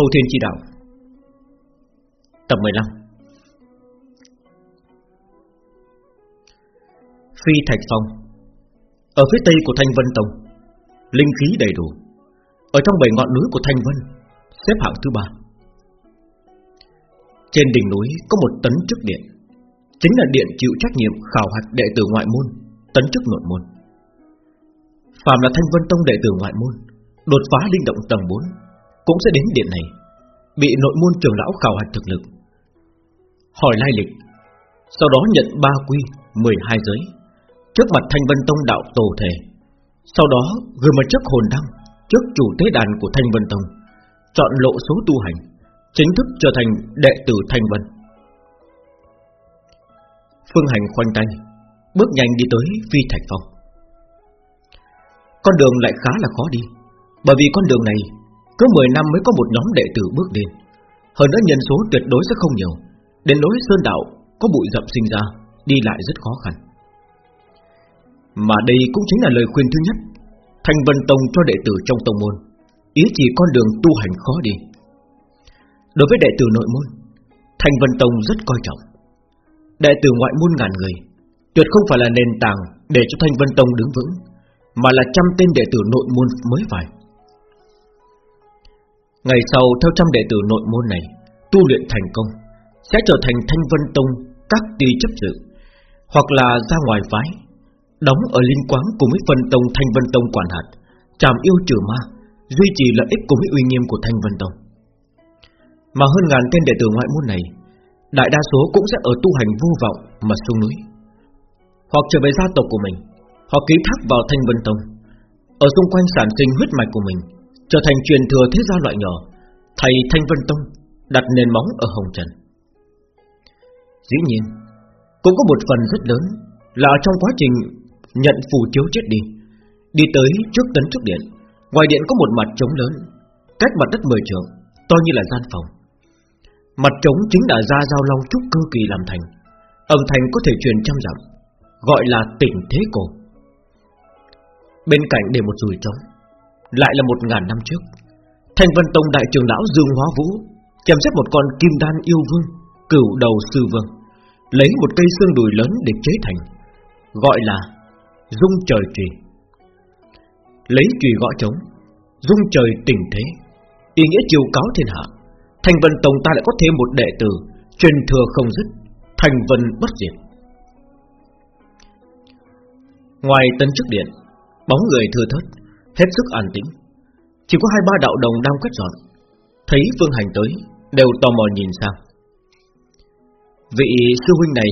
Thâu Thiên Chi Đạo. Tập 15 Phi Thạch Phong. Ở phía tây của Thanh Vân Tông, Linh khí đầy đủ. Ở trong bảy ngọn núi của Thanh Vân, Xếp hạng thứ ba. Trên đỉnh núi có một tấn chức điện, Chính là điện chịu trách nhiệm khảo hạch đệ tử ngoại môn, Tấn chức nội môn. Phạm là Thanh Vân Tông đệ tử ngoại môn, Đột phá linh động tầng 4 cũng sẽ đến điện này, Bị nội môn trưởng lão khảo hạch thực lực. Hỏi lai lịch, Sau đó nhận ba quy 12 giới, Trước mặt Thanh Vân Tông đạo tổ thể, Sau đó gửi một trước hồn đăng Trước chủ tế đàn của Thanh Vân Tông, Chọn lộ số tu hành, Chính thức trở thành đệ tử Thanh Vân. Phương Hành khoanh tay, Bước nhanh đi tới Phi Thạch Phong Con đường lại khá là khó đi, Bởi vì con đường này cứ 10 năm mới có một nhóm đệ tử bước lên. Hơn nữa nhân số tuyệt đối sẽ không nhiều. Đến nỗi Sơn Đạo Có bụi rậm sinh ra, Đi lại rất khó khăn. Mà đây cũng chính là lời khuyên thứ nhất. Thành Vân Tông cho đệ tử trong tông môn, Ý chỉ con đường tu hành khó đi. Đối với đệ tử nội môn Thành Vân Tông rất coi trọng. Đệ tử ngoại môn ngàn người, Tuyệt không phải là nền tảng Để cho Thanh Vân Tông đứng vững, Mà là trăm tên đệ tử nội môn mới phải. Ngày sau, theo trăm đệ tử nội môn này, Tu luyện thành công, Sẽ trở thành Thanh Vân Tông Các ty chấp sự, Hoặc là ra ngoài phái, Đóng ở linh quán cùng với phân tông, Thanh Vân Tông quản hạt tràm yêu trừ ma, Duy trì lợi ích cùng với uy nghiêm của Thanh Vân Tông. Mà hơn ngàn tên đệ tử ngoại môn này, Đại đa số cũng sẽ ở tu hành vô vọng Mà xuống núi, Hoặc trở về gia tộc của mình, Hoặc ký thác vào Thanh Vân Tông. Ở xung quanh sản sinh huyết mạch của mình Trở thành truyền thừa thế gia loại nhỏ, Thầy Thanh Vân Tông Đặt nền móng ở Hồng Trần. Dĩ nhiên, Cũng có một phần rất lớn Là trong quá trình nhận phù chiếu chết đi Đi tới trước tấn trước điện, Ngoài điện có một mặt trống lớn, Cách mặt đất 10 trường To như là gian phòng. Mặt trống chính là gia giao long trúc cơ kỳ làm thành, Âm thanh có thể truyền trăm dặm, Gọi là tỉnh thế cổ. Bên cạnh để một rùi trống lại là một ngàn năm trước. Thành Vân Tông đại trưởng lão Dương Hóa Vũ chém xếp một con kim đan yêu vương, Cửu đầu sư vương, Lấy một cây xương đùi lớn để chế thành, Gọi là Dung trời trì. Lấy trì gõ trống Dung trời tình thế, Ý nghĩa chiều cáo thiên hạ, Thành Vân Tông ta lại có thêm một đệ tử Truyền thừa không dứt, Thành Vân bất diệt. Ngoài tân chức điện, Bóng người thừa thớt Hết sức an tĩnh. Chỉ có hai ba đạo đồng đang quét dọn. Thấy Phương Hành tới, Đều tò mò nhìn sang. Vị sư huynh này,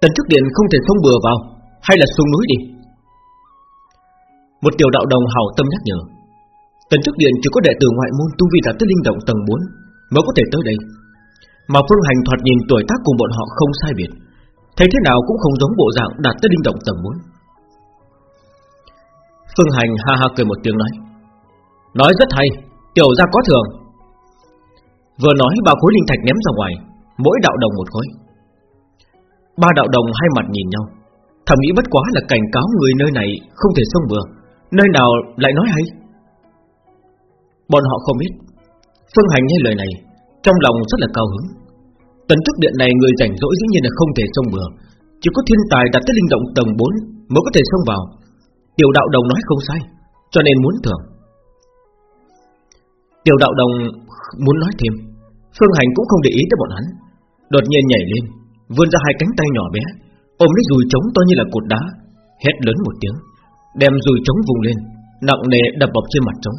Tần trước điện không thể xông bừa vào, Hay là xuống núi đi? Một tiểu đạo đồng hào tâm nhắc nhở. Tần trước điện chỉ có đệ tử ngoại môn tu vi đạt tới linh động tầng 4 Mới có thể tới đây. Mà Phương Hành thoạt nhìn tuổi tác cùng bọn họ không sai biệt. Thấy thế nào cũng không giống bộ dạng đạt tới linh động tầng 4 Phương Hành ha ha cười một tiếng nói. Nói rất hay, Tiểu ra có thường. Vừa nói ba khối linh thạch ném ra ngoài, Mỗi đạo đồng một khối. Ba đạo đồng hai mặt nhìn nhau. Thầm nghĩ bất quá là cảnh cáo người nơi này Không thể xông vừa. Nơi nào lại nói hay? Bọn họ không biết. Phương Hành nghe lời này, Trong lòng rất là cao hứng. Tấn thức điện này người rảnh rỗi dĩ nhiên là không thể xông bừa Chỉ có thiên tài đặt tới linh động tầng 4 Mới có thể xông vào. Tiểu đạo đồng nói không sai, Cho nên muốn thưởng. Tiểu đạo đồng muốn nói thêm, Phương Hành cũng không để ý tới bọn hắn. Đột nhiên nhảy lên, Vươn ra hai cánh tay nhỏ bé, Ôm lấy dùi trống to như là cột đá, Hét lớn một tiếng, Đem dùi trống vùng lên, Nặng nề đập bọc trên mặt trống.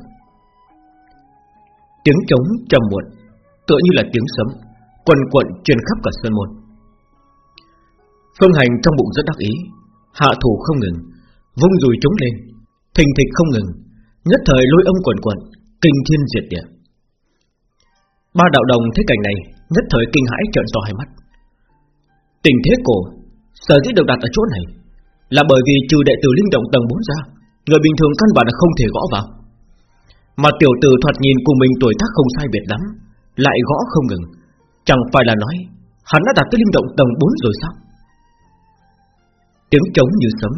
Tiếng trống trầm muộn, Tựa như là tiếng sấm, Quần quận truyền khắp cả sân môn. Phương Hành trong bụng rất đắc ý, Hạ thủ không ngừng Vung dùi trống lên. Thình thịch không ngừng Nhất thời lôi âm quẩn quẩn, Kinh thiên diệt địa. Ba đạo đồng thấy cảnh này Nhất thời kinh hãi trợn to hai mắt. Tình thế cổ Sở dĩ được đặt ở chỗ này Là bởi vì trừ đệ tử linh động tầng 4 ra Người bình thường căn bản là không thể gõ vào. Mà tiểu tử thoạt nhìn cùng mình tuổi tác không sai biệt lắm Lại gõ không ngừng. Chẳng phải là nói Hắn đã đạt tới linh động tầng 4 rồi sao? Tiếng trống như sấm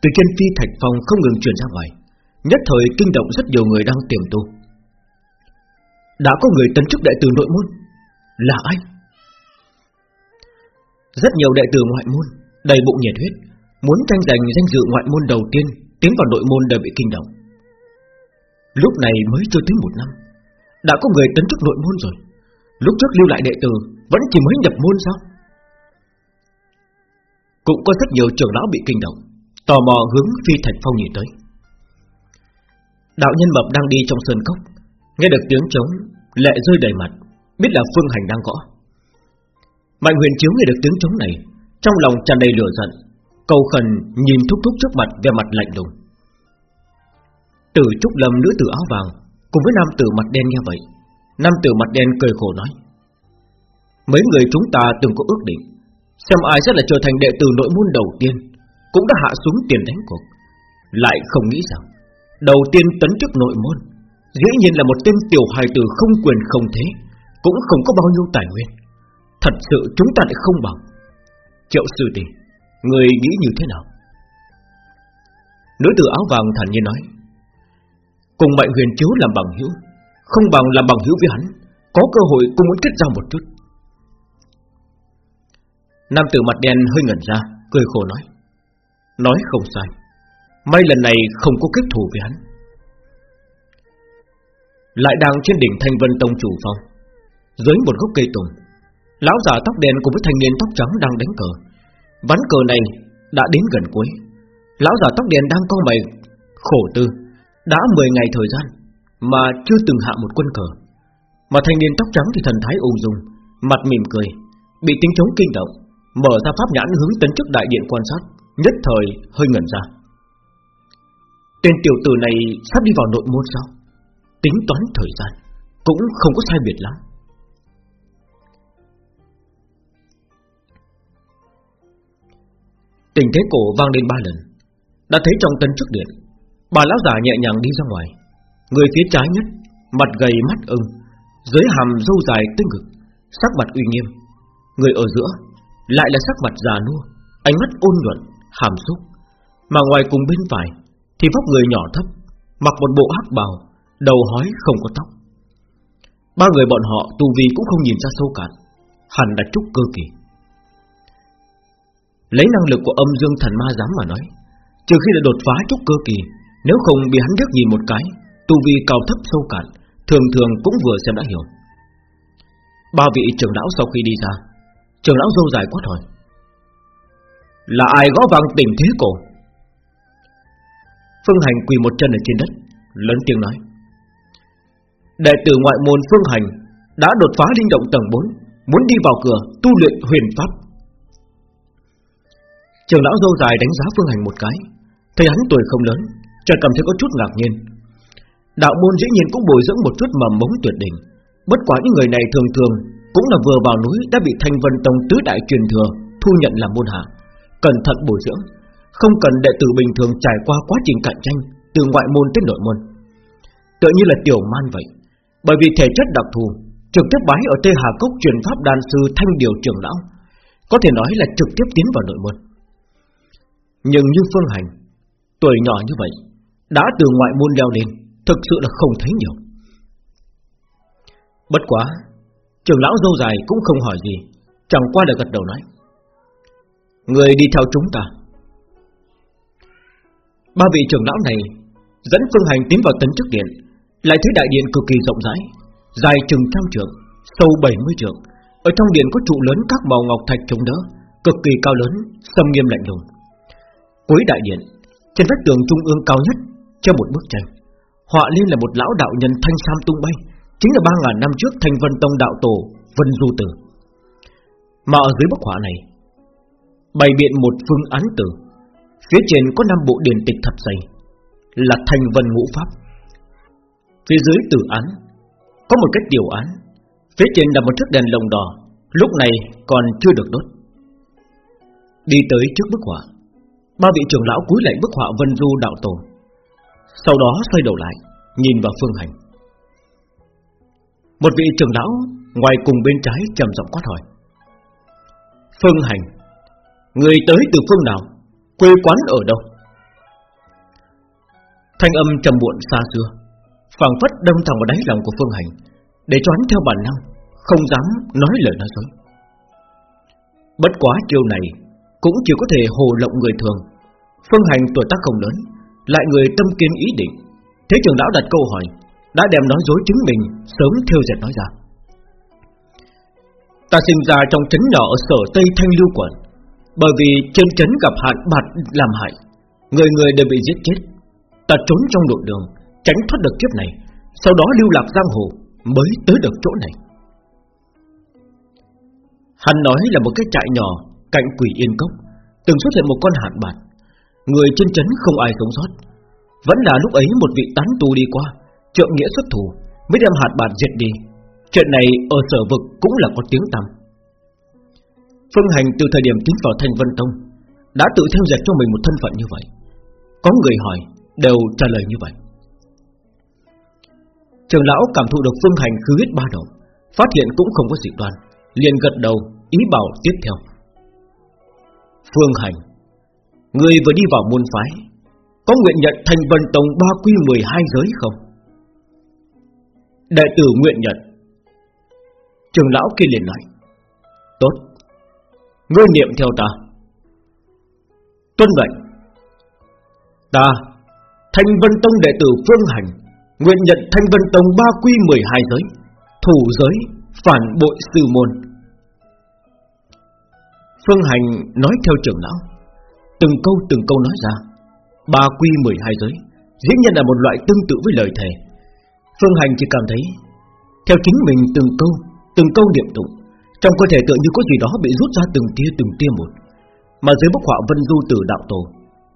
từ trên phi thạch phòng không ngừng truyền ra ngoài, Nhất thời kinh động rất nhiều người đang tiềm tu. Đã có người tấn chức đệ tử nội môn? Là ai? Rất nhiều đệ tử ngoại môn, Đầy bụng nhiệt huyết, Muốn tranh giành danh dự ngoại môn đầu tiên, Tiến vào nội môn đều bị kinh động. Lúc này mới chưa tới một năm, Đã có người tấn chức nội môn rồi. Lúc trước lưu lại đệ tử, Vẫn chỉ mới nhập môn sao? Cũng có rất nhiều trưởng lão bị kinh động. Tò mò hướng phi thạch phong nhìn tới. Đạo nhân mập đang đi trong sơn cốc, Nghe được tiếng trống, Lệ rơi đầy mặt, Biết là phương hành đang gõ. Mạnh huyền chiếu nghe được tiếng trống này, Trong lòng tràn đầy lửa giận, Cầu khẩn nhìn thúc thúc trước mặt Về mặt lạnh lùng. Tử trúc lâm nữ tử áo vàng, Cùng với nam tử mặt đen nghe vậy, Nam tử mặt đen cười khổ nói, Mấy người chúng ta từng có ước định, Xem ai sẽ là trở thành đệ tử nội môn đầu tiên cũng đã hạ xuống tiền đánh cuộc. Lại không nghĩ rằng, Đầu tiên tấn chức nội môn, Dĩ nhiên là một tên tiểu hài tử không quyền không thế, Cũng không có bao nhiêu tài nguyên. Thật sự chúng ta lại không bằng. Triệu sư tỷ, Người nghĩ như thế nào? Nữ tử áo vàng thản nhiên nói, Cùng mạnh huyền chiếu làm bằng hữu, Không bằng làm bằng hữu với hắn, Có cơ hội cũng muốn kết giao một chút. Nam tử mặt đen hơi ngẩn ra, Cười khổ nói Nói không sai. May lần này không có kết thù với hắn. Lại đang trên đỉnh Thanh Vân Tông chủ phong, Dưới một gốc cây tùng, Lão già tóc đen cùng với thanh niên tóc trắng đang đánh cờ. Ván cờ này đã đến gần cuối. Lão già tóc đen đang con mày, Khổ tư, Đã 10 ngày thời gian Mà chưa từng hạ một quân cờ. Mà thanh niên tóc trắng thì thần thái ung dung, Mặt mỉm cười, Bị tiếng chống kinh động, Mở ra pháp nhãn hướng tấn chức đại điện quan sát. Nhất thời hơi ngẩn ra. Tên tiểu tử này sắp đi vào nội môn sao? Tính toán thời gian Cũng không có sai biệt lắm. Tình thế cổ vang lên ba lần. Đã thấy trong tấn trước điện Bà lão già nhẹ nhàng đi ra ngoài. Người phía trái nhất Mặt gầy mắt ưng Dưới hàm râu dài tinh ngực Sắc mặt uy nghiêm. Người ở giữa Lại là sắc mặt già nua Ánh mắt ôn nhuận, hàm xúc, Mà ngoài cùng bên phải Thì vóc người nhỏ thấp, Mặc một bộ hắc bào, Đầu hói không có tóc. Ba người bọn họ tu vi cũng không nhìn ra sâu cạn, Hẳn là trúc cơ kỳ. Lấy năng lực của âm dương thần ma dám mà nói, Trừ khi đã đột phá trúc cơ kỳ, Nếu không bị hắn liếc nhìn một cái, Tu vi cao thấp sâu cạn, Thường thường cũng vừa xem đã hiểu. Ba vị trưởng lão sau khi đi ra, Trưởng lão dâu dài quát hỏi là ai gõ vang tình thế cổ? Phương Hành quỳ một chân ở trên đất, Lớn tiếng nói. Đệ tử ngoại môn Phương Hành Đã đột phá linh động tầng 4 Muốn đi vào cửa tu luyện huyền pháp. Trường lão dâu dài đánh giá Phương Hành một cái, Thấy hắn tuổi không lớn, Chợt cảm thấy có chút ngạc nhiên. Đạo môn dĩ nhiên cũng bồi dưỡng một chút mầm mống tuyệt đỉnh, Bất quá những người này thường thường Cũng là vừa vào núi đã bị Thanh Vân Tông tứ đại truyền thừa Thu nhận làm môn hạ. Cẩn thận bồi dưỡng. Không cần đệ tử bình thường trải qua quá trình cạnh tranh, Từ ngoại môn tới nội môn. Tự như là tiểu man vậy. Bởi vì thể chất đặc thù, Trực tiếp bái ở Tây Hà Cốc truyền pháp đan sư Thanh Điều trưởng lão, Có thể nói là trực tiếp tiến vào nội môn. Nhưng như Phương Hành, Tuổi nhỏ như vậy, Đã từ ngoại môn leo lên, Thực sự là không thấy nhiều. Bất quá Trưởng lão dâu dài cũng không hỏi gì, Chẳng qua là gật đầu nói. Người đi theo chúng ta. Ba vị trưởng lão này Dẫn phương hành tiến vào tấn chức điện Lại thấy đại điện cực kỳ rộng rãi Dài chừng trăm trượng Sâu 70 trượng. Ở trong điện có trụ lớn các màu ngọc thạch chống đỡ Cực kỳ cao lớn, xâm nghiêm lạnh lùng. Cuối đại điện Trên vách tường trung ương cao nhất treo một bức tranh. Họa lên là một lão đạo nhân thanh sam tung bay Chính là ba ngàn năm trước Thanh Vân Tông đạo tổ Vân Du Tử. Mà ở dưới bức họa này Bày biện một phương án tử. Phía trên có năm bộ điển tịch thật dày, Là thành Vân Ngũ Pháp. Phía dưới tử án, Có một cái tiểu án, Phía trên là một chiếc đèn lồng đỏ, Lúc này còn chưa được đốt. Đi tới trước bức họa, Ba vị trưởng lão cúi lại bức họa Vân Du đạo tổ, Sau đó xoay đầu lại, Nhìn vào phương hành. Một vị trưởng lão Ngoài cùng bên trái trầm giọng quát hỏi, Phương hành Người tới từ phương nào? Quê quán ở đâu? Thanh âm trầm muộn xa xưa, phảng phất đâm thẳng vào đáy lòng của Phương Hành, Để cho hắn theo bản năng, Không dám nói lời nói dối. Bất quá chiêu này Cũng chỉ có thể hồ lộng người thường. Phương hành tuổi tác không lớn, Lại người tâm kiên ý định. Thế trường lão đặt câu hỏi, Đã đem nói dối chính mình, Sớm theo dệt nói ra. Ta sinh ra trong trấn nhỏ ở sở Tây Thanh Lưu Quận. Bởi vì trên trấn gặp hạn bạt làm hại, Người người đều bị giết chết. Ta trốn trong nội đường, Tránh thoát được kiếp này, Sau đó lưu lạc giang hồ Mới tới được chỗ này. Hắn nói là một cái trại nhỏ Cạnh quỷ yên cốc, Từng xuất hiện một con hạn bạt. Người trên trấn không ai sống sót. Vẫn là lúc ấy một vị tán tu đi qua Trợ nghĩa xuất thủ, Mới đem hạt bạt diệt đi. Chuyện này ở sở vực cũng là có tiếng tăm. Phương Hành từ thời điểm tiến vào Thanh Vân Tông Đã tự theo dệt cho mình một thân phận như vậy. Có người hỏi Đều trả lời như vậy. Trường lão cảm thụ được Phương Hành khứ huyết ba đầu, Phát hiện cũng không có dị đoan liền gật đầu ý bảo tiếp theo. Phương Hành Người vừa đi vào môn phái Có nguyện nhận thành vân tông ba quy 12 giới không? Đệ tử nguyện nhận. Trường lão kia liền nói Tốt. Ngươi niệm theo ta. Tuân lệnh. Ta, Thanh Vân Tông đệ tử Phương Hành, Nguyện nhận Thanh Vân Tông ba quy 12 giới, Thủ giới, Phản bội sư môn. Phương Hành nói theo trưởng lão, Từng câu từng câu nói ra, Ba quy 12 giới, Dĩ nhiên là một loại tương tự với lời thề. Phương Hành chỉ cảm thấy, Theo chính mình từng câu Từng câu niệm tụng trong cơ thể tựa như có gì đó bị rút ra từng tia từng tia một. Mà dưới bức họa vân du tử đạo tổ,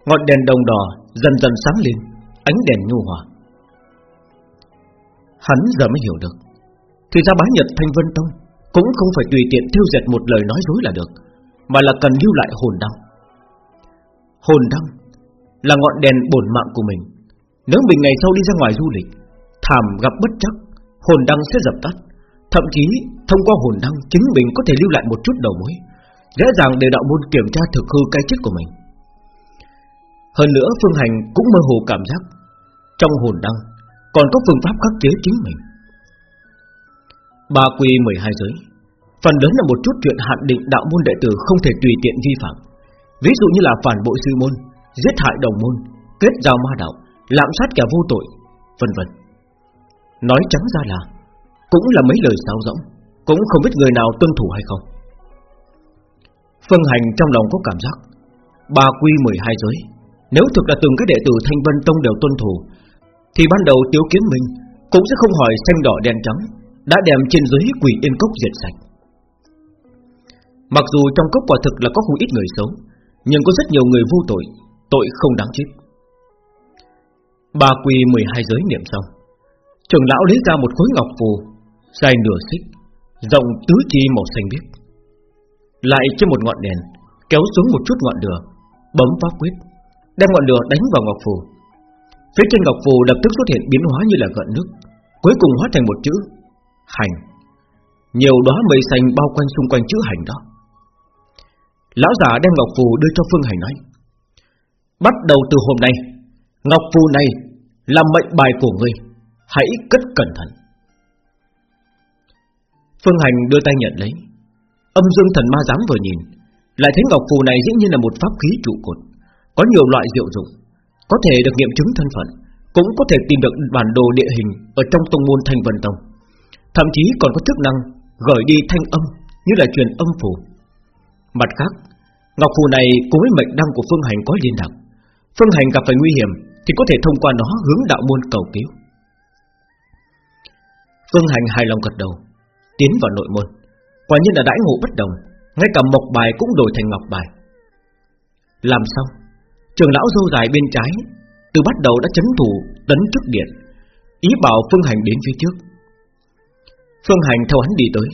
Ngọn đèn đồng đỏ dần dần sáng lên, Ánh đèn nhu hòa. Hắn giờ mới hiểu được, Thì ra bá nhật Thanh Vân Tông Cũng không phải tùy tiện thiêu dệt một lời nói dối là được, Mà là cần lưu lại hồn đăng. Hồn đăng Là ngọn đèn bổn mạng của mình. Nếu mình ngày sau đi ra ngoài du lịch, Thảm gặp bất chắc, Hồn đăng sẽ dập tắt. Thậm chí, thông qua hồn đăng, Chính mình có thể lưu lại một chút đầu mối. Dễ dàng để đạo môn kiểm tra thực hư cái chết của mình. Hơn nữa, Phương Hành cũng mơ hồ cảm giác Trong hồn đăng Còn có phương pháp khắc chế chính mình. Ba quy 12 giới. Phần lớn là một chút chuyện hạn định đạo môn đệ tử không thể tùy tiện vi phạm. Ví dụ như là phản bội sư môn, Giết hại đồng môn, Kết giao ma đạo, Lạm sát kẻ vô tội, Vân vân. Nói trắng ra là cũng là mấy lời sáo rỗng, Cũng không biết người nào tuân thủ hay không. Phương Hành trong lòng có cảm giác, Ba quy 12 giới, Nếu thực là từng cái đệ tử Thanh Vân Tông đều tuân thủ, Thì ban đầu Tiếu Kiến Minh Cũng sẽ không hỏi xanh đỏ đen trắng Đã đem trên dưới quỷ yên cốc diệt sạch. Mặc dù trong cốc quả thực là có không ít người xấu, Nhưng có rất nhiều người vô tội Tội không đáng chết. Ba quy 12 giới niệm xong, Trưởng lão lấy ra một khối ngọc phù Dài nửa xích, Rộng tứ chi màu xanh biếc. Lại trên một ngọn đèn, Kéo xuống một chút ngọn lửa, Bấm pháp quyết, Đem ngọn lửa đánh vào ngọc phù. Phía trên ngọc phù lập tức xuất hiện biến hóa như là gợn nước, Cuối cùng hóa thành một chữ, Hành. Nhiều đóa mây xanh bao quanh xung quanh chữ hành đó. Lão giả đem ngọc phù đưa cho Phương Hành nói, Bắt đầu từ hôm nay, Ngọc phù này là mệnh bài của ngươi, Hãy cất cẩn thận. Phương Hành đưa tay nhận lấy. Âm dương thần ma dám vừa nhìn, Lại thấy ngọc phù này dĩ nhiên là một pháp khí trụ cột, Có nhiều loại diệu dụng, Có thể được nghiệm chứng thân phận, Cũng có thể tìm được bản đồ địa hình Ở trong tông môn thanh vân tông. Thậm chí còn có chức năng Gửi đi thanh âm, như là truyền âm phù. Mặt khác, Ngọc phù này cùng với mệnh đăng của Phương Hành có liên lạc. Phương Hành gặp phải nguy hiểm Thì có thể thông qua nó hướng đạo môn cầu cứu. Phương Hành hài lòng gật đầu. Tiến vào nội môn. Quả nhiên là đãi ngộ bất đồng, Ngay cả mộc bài cũng đổi thành ngọc bài. Làm xong Trường lão dâu dài bên trái, Từ bắt đầu đã chấn thủ tấn trước điện, Ý bảo Phương Hành đến phía trước. Phương Hành theo hắn đi tới,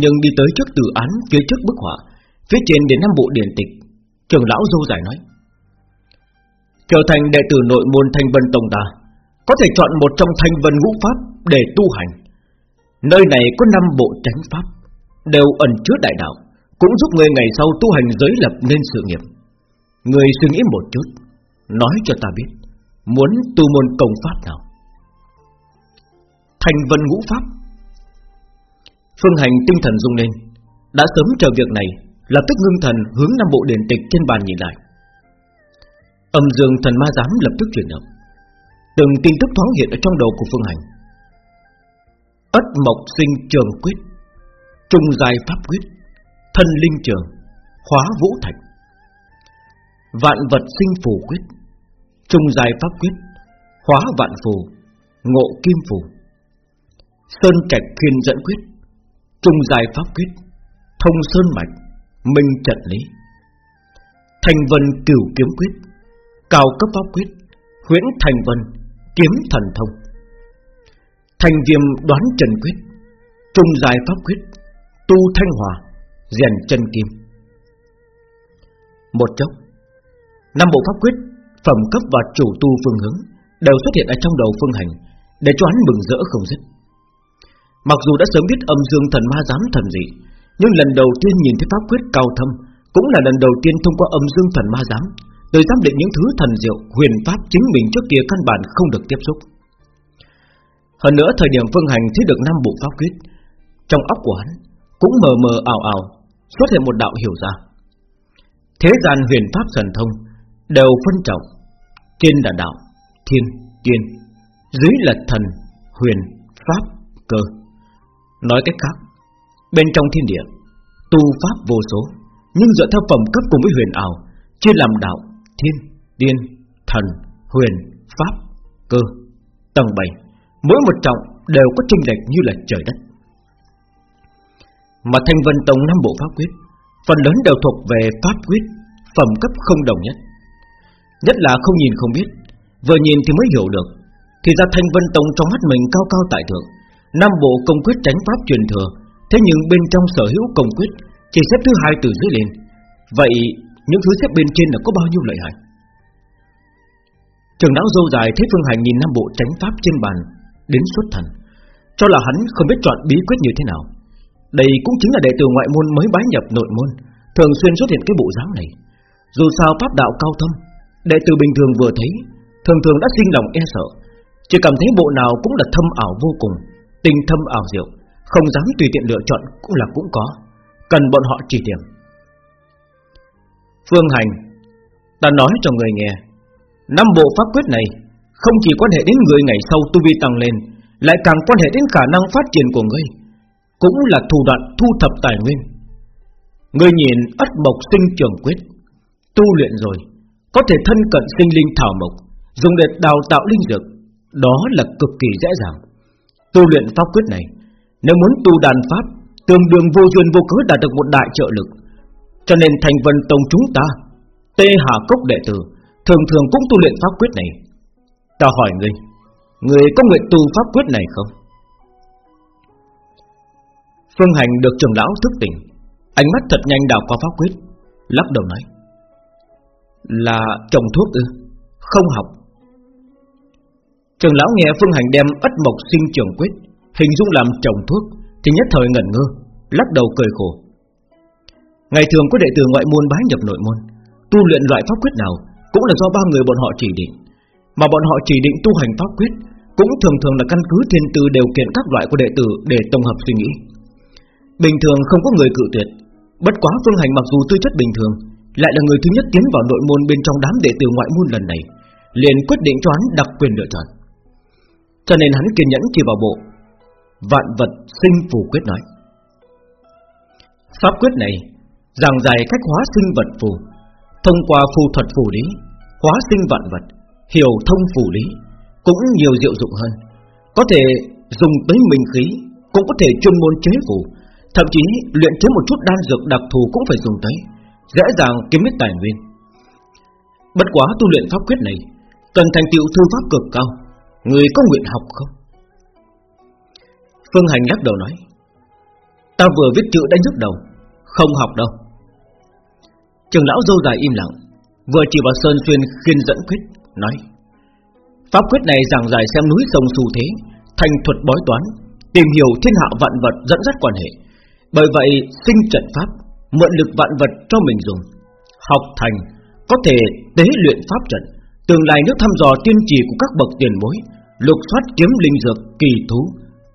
Nhưng đi tới trước từ án, phía trước bức họa, Phía trên đến năm bộ điển tịch, Trường lão dâu dài nói, Trở thành đệ tử nội môn Thanh Vân Tông ta, Có thể chọn một trong Thanh Vân ngũ pháp Để tu hành. Nơi này có năm bộ tránh pháp, Đều ẩn chứa đại đạo, Cũng giúp người ngày sau tu hành giới lập nên sự nghiệp. Người suy nghĩ một chút, Nói cho ta biết, Muốn tu môn công pháp nào? Thành vân ngũ pháp. Phương Hành tinh thần rung lên, Đã sớm chờ việc này, Lập tức ngưng thần hướng năm bộ điển tịch trên bàn nhìn lại. Âm dương thần ma giám lập tức chuyển động. Từng tin tức thoáng hiện ở trong đầu của Phương Hành. Ất mộc sinh trường quyết, Trung dài pháp quyết, Thân linh trường, khóa vũ thạch. Vạn vật sinh phù quyết, Trung dài pháp quyết Hóa vạn phù, Ngộ kim phù. Sơn trạch khiên dẫn quyết, Trung dài pháp quyết, Thông sơn mạch, Minh trận lý. Thành vân cửu kiếm quyết, Cao cấp pháp quyết, Huyễn thành vân, Kiếm thần thông. Thành viêm đoán trần quyết, Trung dài pháp quyết, Tu thanh hòa, Rèn chân kim. Một chốc, Năm bộ pháp quyết, Phẩm cấp và chủ tu phương hướng Đều xuất hiện ở trong đầu phương hành Để cho hắn mừng rỡ không dứt. Mặc dù đã sớm biết âm dương thần ma giám thần gì Nhưng lần đầu tiên nhìn thấy pháp quyết cao thâm Cũng là lần đầu tiên thông qua âm dương thần ma giám Tôi giám định những thứ thần diệu, Huyền pháp chính mình trước kia căn bản không được tiếp xúc. Hơn nữa thời điểm phương hành thấy được năm bộ pháp quyết Trong óc của hắn Cũng mờ mờ ảo ảo Xuất hiện một đạo hiểu ra. Thế gian huyền pháp thần thông Đều phân trọng Trên là đạo, thiên, tiên Dưới là thần, huyền, pháp, cơ. Nói cách khác Bên trong thiên địa Tu pháp vô số Nhưng dựa theo phẩm cấp cùng với huyền ảo Chia làm đạo, thiên, tiên, thần, huyền, pháp, cơ Tầng 7 Mỗi một trọng đều có chênh lệch như là trời đất. Mà Thanh Vân Tông năm bộ pháp quyết, Phần lớn đều thuộc về pháp quyết, Phẩm cấp không đồng nhất. Nhất là không nhìn không biết, Vừa nhìn thì mới hiểu được, Thì ra Thanh Vân Tông trong mắt mình cao cao tại thượng Năm bộ công quyết tránh pháp truyền thừa, Thế nhưng bên trong sở hữu công quyết Chỉ xếp thứ hai từ dưới lên. Vậy những thứ xếp bên trên là có bao nhiêu lợi hại? Trường lão dâu dài thấy Phương Hành nhìn năm bộ tránh pháp trên bàn Đến xuất thần, Cho là hắn không biết chọn bí quyết như thế nào. Đây cũng chính là đệ tử ngoại môn mới bái nhập nội môn, Thường xuyên xuất hiện cái bộ dáng này. Dù sao pháp đạo cao thâm, Đệ tử bình thường vừa thấy, Thường thường đã sinh lòng e sợ, Chỉ cảm thấy bộ nào cũng là thâm ảo vô cùng Tình thâm ảo diệu, Không dám tùy tiện lựa chọn cũng là cũng có, Cần bọn họ chỉ điểm. Phương Hành, Ta nói cho người nghe, Năm bộ pháp quyết này không chỉ quan hệ đến người ngày sau tu vi tăng lên, Lại càng quan hệ đến khả năng phát triển của ngươi, Cũng là thủ đoạn thu thập tài nguyên. Ngươi nhìn ất mộc sinh trường quyết, Tu luyện rồi, Có thể thân cận sinh linh thảo mộc, Dùng để đào tạo linh dược, Đó là cực kỳ dễ dàng. Tu luyện pháp quyết này, Nếu muốn tu đàn pháp, Tương đương vô duyên vô cớ đạt được một đại trợ lực. Cho nên thành vân tông chúng ta, Tê Hà Cốc đệ tử, Thường thường cũng tu luyện pháp quyết này. Ta hỏi ngươi Ngươi có nguyện tu pháp quyết này không? Phương Hành được trưởng lão thức tỉnh, Ánh mắt thật nhanh đào qua pháp quyết, Lắc đầu nói, Là trồng thuốc ư? Không học. Trường lão nghe Phương Hành đem ất mộc sinh trường quyết, Hình dung làm trồng thuốc, Thì nhất thời ngẩn ngơ, Lắc đầu cười khổ. Ngày thường có đệ tử ngoại môn bái nhập nội môn, Tu luyện loại pháp quyết nào Cũng là do ba người bọn họ chỉ định. Mà bọn họ chỉ định tu hành pháp quyết, Cũng thường thường là căn cứ thiên tư điều kiện các loại của đệ tử Để tổng hợp suy nghĩ. Bình thường không có người cự tuyệt, Bất quá Phương Hành mặc dù tư chất bình thường, Lại là người thứ nhất tiến vào nội môn bên trong đám đệ tử ngoại môn lần này, liền quyết định cho hắn đặc quyền lựa chọn. Cho nên hắn kiên nhẫn chỉ vào bộ Vạn vật sinh phù quyết nói, Pháp quyết này Giảng dài cách hóa sinh vật phù, Thông qua phù thuật phù lý, Hóa sinh vạn vật Hiểu thông phủ lý, Cũng nhiều diệu dụng hơn. Có thể dùng tới minh khí, Cũng có thể chuyên môn chế phù Thậm chí, luyện chế một chút đan dược đặc thù Cũng phải dùng tới, Dễ dàng kiếm ít tài nguyên. Bất quá tu luyện pháp quyết này, Cần thành tựu thư pháp cực cao. Người có nguyện học không? Phương Hành lắc đầu nói, Ta vừa viết chữ đã nhức đầu, Không học đâu. Trường lão dâu dài im lặng, Vừa chỉ vào Sơn Xuyên khiên dẫn quyết. Nói, Pháp quyết này giảng giải xem núi sông xu thế, Thành thuật bói toán, Tìm hiểu thiên hạ vạn vật dẫn dắt quan hệ. Bởi vậy sinh trận pháp, Mượn lực vạn vật cho mình dùng. Học thành, Có thể tế luyện pháp trận, Tương lai nếu thăm dò tiên trì của các bậc tiền bối, Lục soát kiếm linh dược, kỳ thú,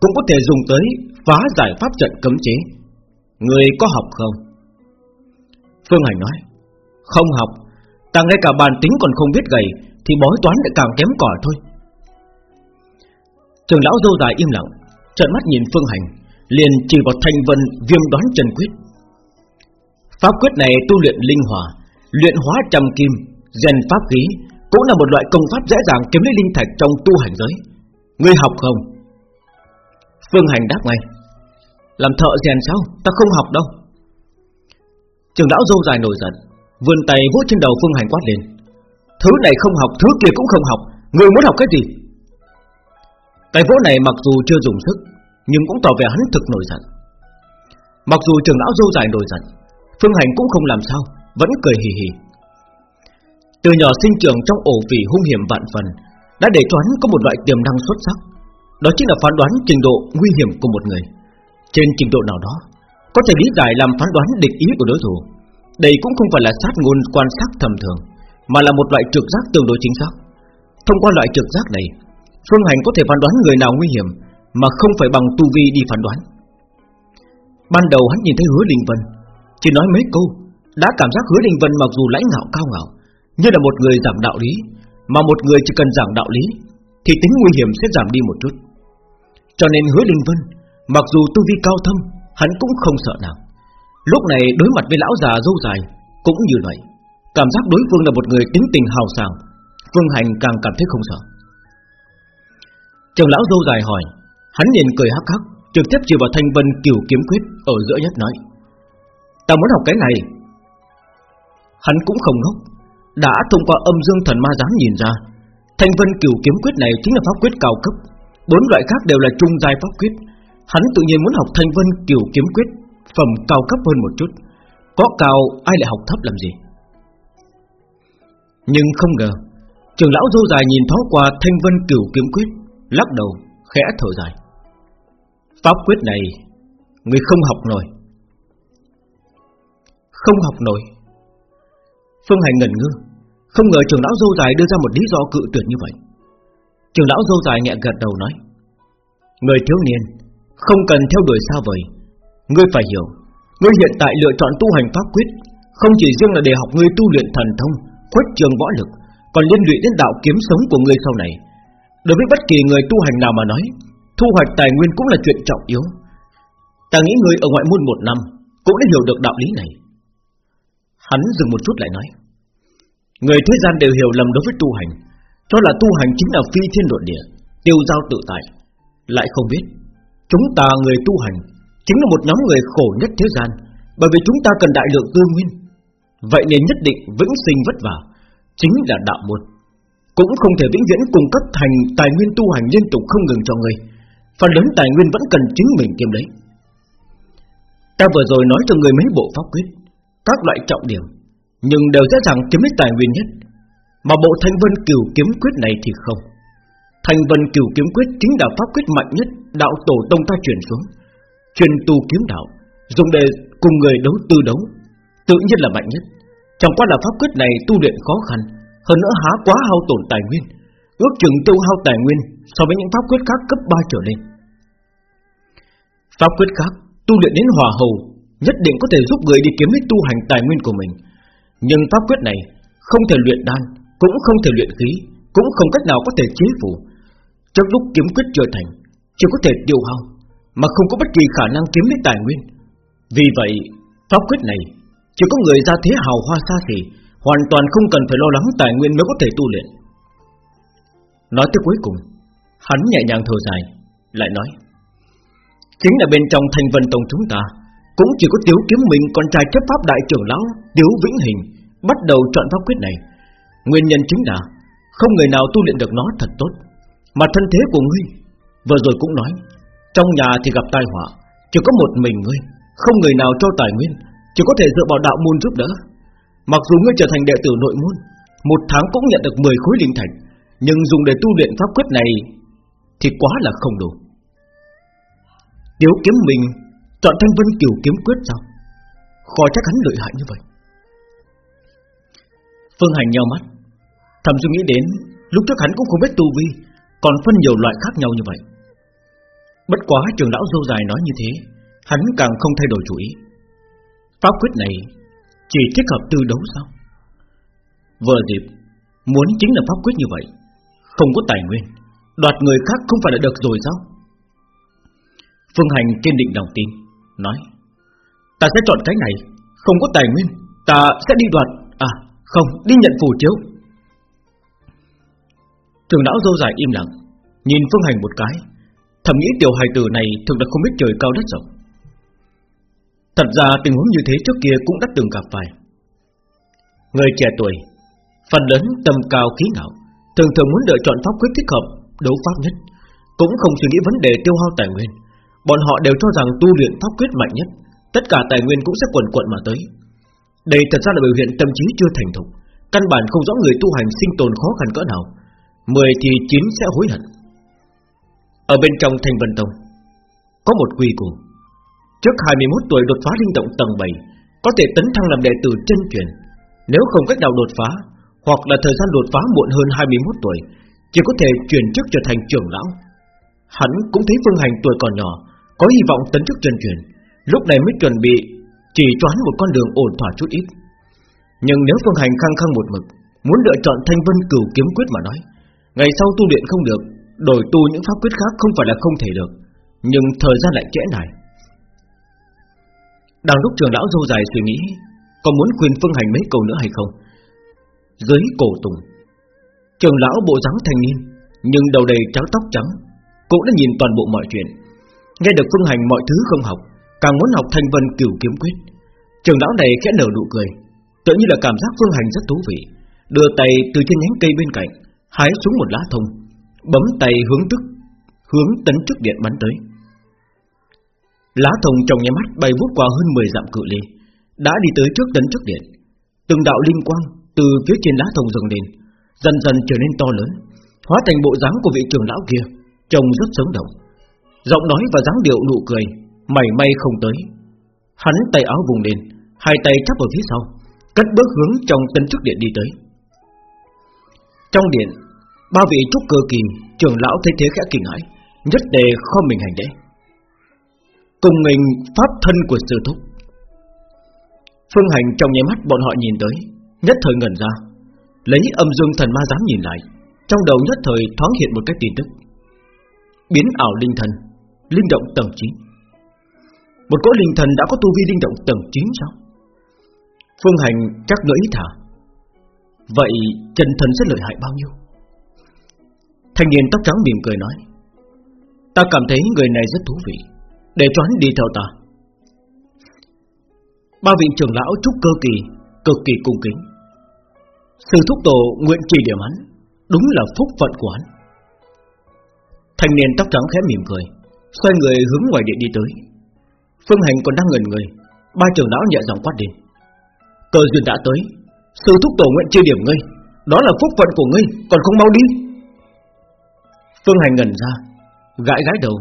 Cũng có thể dùng tới phá giải pháp trận cấm chế. Người có học không? Phương Hành nói, Không học, Ta ngay cả bàn tính còn không biết gầy thì bói toán lại càng kém cỏi thôi. Trường lão dâu dài im lặng, trợn mắt nhìn Phương Hành, Liền chỉ vào thanh vân viêm đoán trần quyết. Pháp quyết này tu luyện linh hỏa, Luyện hóa trầm kim, Rèn pháp khí, Cũng là một loại công pháp dễ dàng kiếm lấy linh thạch trong tu hành giới. Ngươi học không? Phương Hành đáp ngay. Làm thợ rèn sao? Ta không học đâu. Trường lão dâu dài nổi giận, Vươn tay vỗ trên đầu Phương Hành quát lên. Thứ này không học, thứ kia cũng không học. Người muốn học cái gì? Cái vỗ này mặc dù chưa dùng sức Nhưng cũng tỏ vẻ hắn thực nổi giận. Mặc dù trường lão dâu dài nổi giận Phương Hành cũng không làm sao Vẫn cười hì hì. Từ nhỏ sinh trưởng trong ổ vị hung hiểm vạn phần Đã để cho hắn có một loại tiềm năng xuất sắc. Đó chính là phán đoán trình độ nguy hiểm của một người. Trên trình độ nào đó Có thể lý giải làm phán đoán địch ý của đối thủ. Đây cũng không phải là sát ngôn quan sát thầm thường. Mà là một loại trực giác tương đối chính xác. Thông qua loại trực giác này, Phương Hành có thể phán đoán người nào nguy hiểm Mà không phải bằng tu vi đi phán đoán. Ban đầu hắn nhìn thấy hứa Linh Vân, Chỉ nói mấy câu, Đã cảm giác hứa Linh Vân mặc dù lãnh ngạo cao ngạo, Như là một người giảm đạo lý, Mà một người chỉ cần giảng đạo lý, Thì tính nguy hiểm sẽ giảm đi một chút. Cho nên hứa Linh Vân, Mặc dù tu vi cao thâm, Hắn cũng không sợ nào Lúc này đối mặt với lão già râu dài Cũng như vậy. Cảm giác đối phương là một người tính tình hào sảng, Phương Hành càng cảm thấy không sợ. Trường lão dâu dài hỏi, Hắn nhìn cười hắc hắc, Trực tiếp chỉ vào thanh vân cửu kiếm quyết Ở giữa nhất nói, Ta muốn học cái này. Hắn cũng không ngốc Đã thông qua âm dương thần ma giám nhìn ra, Thanh vân cửu kiếm quyết này chính là pháp quyết cao cấp, Bốn loại khác đều là trung giai pháp quyết. Hắn tự nhiên muốn học thanh vân cửu kiếm quyết Phẩm cao cấp hơn một chút, Có cao ai lại học thấp làm gì? Nhưng không ngờ, Trường lão dâu dài nhìn thoáng qua thanh vân cửu kiếm quyết, Lắc đầu, khẽ thở dài. Pháp quyết này, Người không học nổi. Không học nổi. Phương Hành ngẩn ngơ, Không ngờ trường lão dâu dài đưa ra một lý do cự tuyệt như vậy. Trường lão dâu dài nhẹ gật đầu nói, Người thiếu niên, Không cần theo đuổi xa vời. Ngươi phải hiểu, Ngươi hiện tại lựa chọn tu hành pháp quyết, Không chỉ riêng là để học ngươi tu luyện thần thông Khuếch trường võ lực, Còn liên lụy đến đạo kiếm sống của ngươi sau này. Đối với bất kỳ người tu hành nào mà nói, Thu hoạch tài nguyên cũng là chuyện trọng yếu. Ta nghĩ người ở ngoại môn một năm Cũng đã hiểu được đạo lý này. Hắn dừng một chút lại nói, Người thế gian đều hiểu lầm đối với tu hành, Cho là tu hành chính là phi thiên độ địa, Tiêu giao tự tại. Lại không biết, Chúng ta người tu hành Chính là một nhóm người khổ nhất thế gian, Bởi vì chúng ta cần đại lượng tư nguyên Vậy nên nhất định vĩnh sinh vất vả, Chính là đạo môn. Cũng không thể vĩnh viễn cung cấp thành tài nguyên tu hành liên tục không ngừng cho người. Phần lớn tài nguyên vẫn cần chính mình kiếm lấy. Ta vừa rồi nói cho người mấy bộ pháp quyết, Các loại trọng điểm, Nhưng đều dễ dàng kiếm lấy tài nguyên nhất. Mà bộ thanh vân cửu kiếm quyết này thì không. Thanh vân cửu kiếm quyết chính là pháp quyết mạnh nhất, Đạo tổ tông ta truyền xuống. Truyền tu kiếm đạo, Dùng để cùng người đấu tư đấu Tự nhiên là mạnh nhất. Chẳng qua là pháp quyết này tu luyện khó khăn, Hơn nữa há quá hao tổn tài nguyên, Ước chừng tiêu hao tài nguyên So với những pháp quyết khác cấp 3 trở lên. Pháp quyết khác Tu luyện đến hòa hầu Nhất định có thể giúp người đi kiếm lấy tu hành tài nguyên của mình. Nhưng pháp quyết này Không thể luyện đan, Cũng không thể luyện khí, Cũng không cách nào có thể chế phủ. Trong lúc kiếm quyết chưa thành Chỉ có thể tiêu hao, Mà không có bất kỳ khả năng kiếm lấy tài nguyên. Vì vậy, Pháp quyết này chỉ có người ra thế hào hoa xa xỉ, Hoàn toàn không cần phải lo lắng tài nguyên mới có thể tu luyện. Nói tới cuối cùng, Hắn nhẹ nhàng thở dài, Lại nói, Chính là bên trong thành vân tông chúng ta, Cũng chỉ có Tiếu Kiếm Minh, Con trai chấp pháp đại trưởng lão Tiếu Vĩnh Hình, Bắt đầu chọn pháp quyết này. Nguyên nhân chính là Không người nào tu luyện được nó thật tốt. Mà thân thế của ngươi, Vừa rồi cũng nói, Trong nhà thì gặp tai họa, Chỉ có một mình ngươi, Không người nào cho tài nguyên chỉ có thể dựa vào đạo môn giúp đỡ. Mặc dù ngươi trở thành đệ tử nội môn, Một tháng cũng nhận được 10 khối linh thạch, Nhưng dùng để tu luyện pháp quyết này Thì quá là không đủ. Tiếu kiếm mình Chọn thanh vân kiều kiếm quyết sao? Khó chắc hắn lợi hại như vậy. Phương Hành nhau mắt, Thầm suy nghĩ đến, Lúc trước hắn cũng không biết tu vi, Còn phân nhiều loại khác nhau như vậy. Bất quá trường lão dâu dài nói như thế, Hắn càng không thay đổi chủ ý. Pháp quyết này Chỉ thích hợp tư đấu sao? Vừa dịp, Muốn chính là pháp quyết như vậy, Không có tài nguyên, Đoạt người khác không phải là được rồi sao? Phương Hành kiên định đồng tin, Nói, Ta sẽ chọn cái này, Không có tài nguyên, Ta sẽ đi đoạt À không, đi nhận phù chiếu. Trường lão dâu dài im lặng, Nhìn Phương Hành một cái, Thầm nghĩ tiểu hài tử này thực là không biết trời cao đất rộng. Thật ra tình huống như thế trước kia cũng đã từng gặp phải. Người trẻ tuổi, Phần lớn tầm cao khí ngạo, Thường thường muốn lựa chọn pháp quyết thích hợp, Đấu pháp nhất. Cũng không suy nghĩ vấn đề tiêu hao tài nguyên. Bọn họ đều cho rằng tu luyện pháp quyết mạnh nhất, Tất cả tài nguyên cũng sẽ quần quận mà tới. Đây thật ra là biểu hiện tâm trí chưa thành thục, Căn bản không rõ người tu hành sinh tồn khó khăn cỡ nào. Mười thì chín sẽ hối hận. Ở bên trong thành vân tông, Có một quy củ Trước 21 tuổi đột phá linh động tầng 7 Có thể tấn thăng làm đệ tử chân truyền. Nếu không cách nào đột phá, Hoặc là thời gian đột phá muộn hơn 21 tuổi, Chỉ có thể chuyển chức trở thành trưởng lão. Hắn cũng thấy Phương Hành tuổi còn nhỏ, Có hy vọng tấn chức chân truyền. Lúc này mới chuẩn bị Chỉ cho hắn một con đường ổn thỏa chút ít. Nhưng nếu Phương Hành khăng khăng một mực, Muốn lựa chọn thanh vân cửu kiếm quyết mà nói, Ngày sau tu luyện không được, Đổi tu những pháp quyết khác không phải là không thể được. Nhưng thời gian lại trễ này đang lúc trường lão dâu dài suy nghĩ, Có muốn khuyên phương hành mấy câu nữa hay không? Dưới cổ tùng, Trường lão bộ dáng thanh niên, Nhưng đầu đầy trắng tóc trắng, Cũng đã nhìn toàn bộ mọi chuyện. Nghe được phương hành mọi thứ không học, Càng muốn học thanh vân cửu kiếm quyết. Trường lão này khẽ nở nụ cười Tự như là cảm giác phương hành rất thú vị. Đưa tay từ trên nhánh cây bên cạnh, Hái xuống một lá thông, Bấm tay hướng tức, Hướng tấn trước điện bắn tới. Lá thông trong nhà mắt bay vút qua hơn 10 dặm cự ly Đã đi tới trước tấn trước điện. Từng đạo linh quang từ phía trên lá thông dần lên Dần dần trở nên to lớn Hóa thành bộ dáng của vị trưởng lão kia Trông rất sống động. Giọng nói và dáng điệu nụ cười Mảy may không tới. Hắn tay áo vùng lên Hai tay chắp ở phía sau Cất bước hướng trong tấn trước điện đi tới. Trong điện Ba vị trúc cơ kỳ trưởng lão thấy thế khẽ kinh hãi, nhất đề kho mình hành lễ. Cùng mình pháp thân của sư thúc. Phương hành trong nháy mắt bọn họ nhìn tới, nhất thời ngẩn ra, lấy âm dương thần ma dám nhìn lại, trong đầu nhất thời thoáng hiện một cái tin tức. Biến ảo linh thần, linh động tầng 9. Một cỗ linh thần đã có tu vi linh động tầng 9 sao? Phương hành chắc ngỡ ý thả. Vậy chân thần sẽ lợi hại bao nhiêu? Thanh niên tóc trắng mỉm cười nói Ta cảm thấy người này rất thú vị để cho hắn đi theo ta. Ba vị trưởng lão trúc cơ kỳ, Cực kỳ cung kính. Sư thúc tổ nguyện trì điểm hắn, Đúng là phúc phận của hắn. Thanh niên tóc trắng khẽ mỉm cười, Xoay người hướng ngoài điện đi tới. Phương hành còn đang ngẩn người, Ba trưởng lão nhẹ giọng quát đi Cơ duyên đã tới, Sư thúc tổ nguyện trì điểm ngươi, Đó là phúc phận của ngươi, Còn không mau đi. Phương Hành ngẩn ra, Gãi gãi đầu.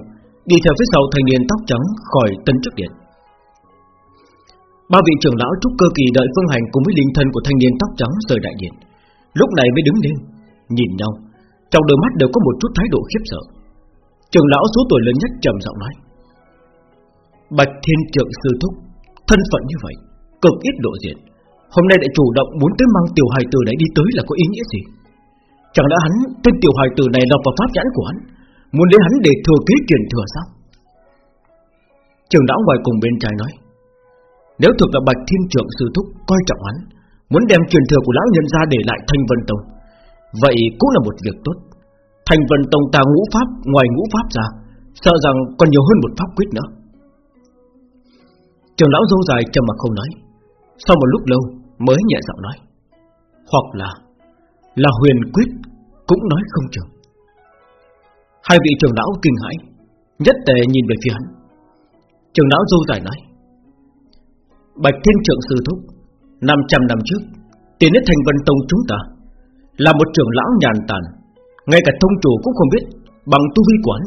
Đi theo phía sau thanh niên tóc trắng khỏi tân trước điện. Ba vị trưởng lão trúc cơ kỳ đợi Phương Hành cùng với linh thân của thanh niên tóc trắng rời đại điện. Lúc này mới đứng lên, Nhìn nhau. Trong đôi mắt đều có một chút thái độ khiếp sợ. Trưởng lão số tuổi lớn nhất trầm giọng nói, Bạch Thiên Trượng Sư Thúc, Thân phận như vậy, Cực ít độ diện. Hôm nay lại chủ động muốn tới mang tiểu hài tử này đi tới là có ý nghĩa gì? Chẳng lẽ hắn tên tiểu hài tử này lọt vào pháp nhãn của hắn? Muốn lấy hắn để thừa kế truyền thừa sao? Trường lão ngoài cùng bên trái nói, Nếu thực là bạch thiên trưởng sư thúc Coi trọng hắn, Muốn đem truyền thừa của lão nhân ra để lại thanh vân tông, Vậy cũng là một việc tốt. Thanh vân tông ta ngũ pháp, Ngoài ngũ pháp ra, Sợ rằng còn nhiều hơn một pháp quyết nữa. Trường lão dâu dài trầm mặt không nói, Sau một lúc lâu mới nhẹ giọng nói, Hoặc là là huyền quyết Cũng nói không chừng. Hai vị trưởng lão kinh hãi, Nhất tề nhìn về phía hắn. Trưởng lão dâu dài nói, Bạch Thiên Trượng Sư Thúc 500 năm trước Tiến đến thành vân tông chúng ta Là một trưởng lão nhàn tàn. Ngay cả thông chủ cũng không biết Bằng tu vi quán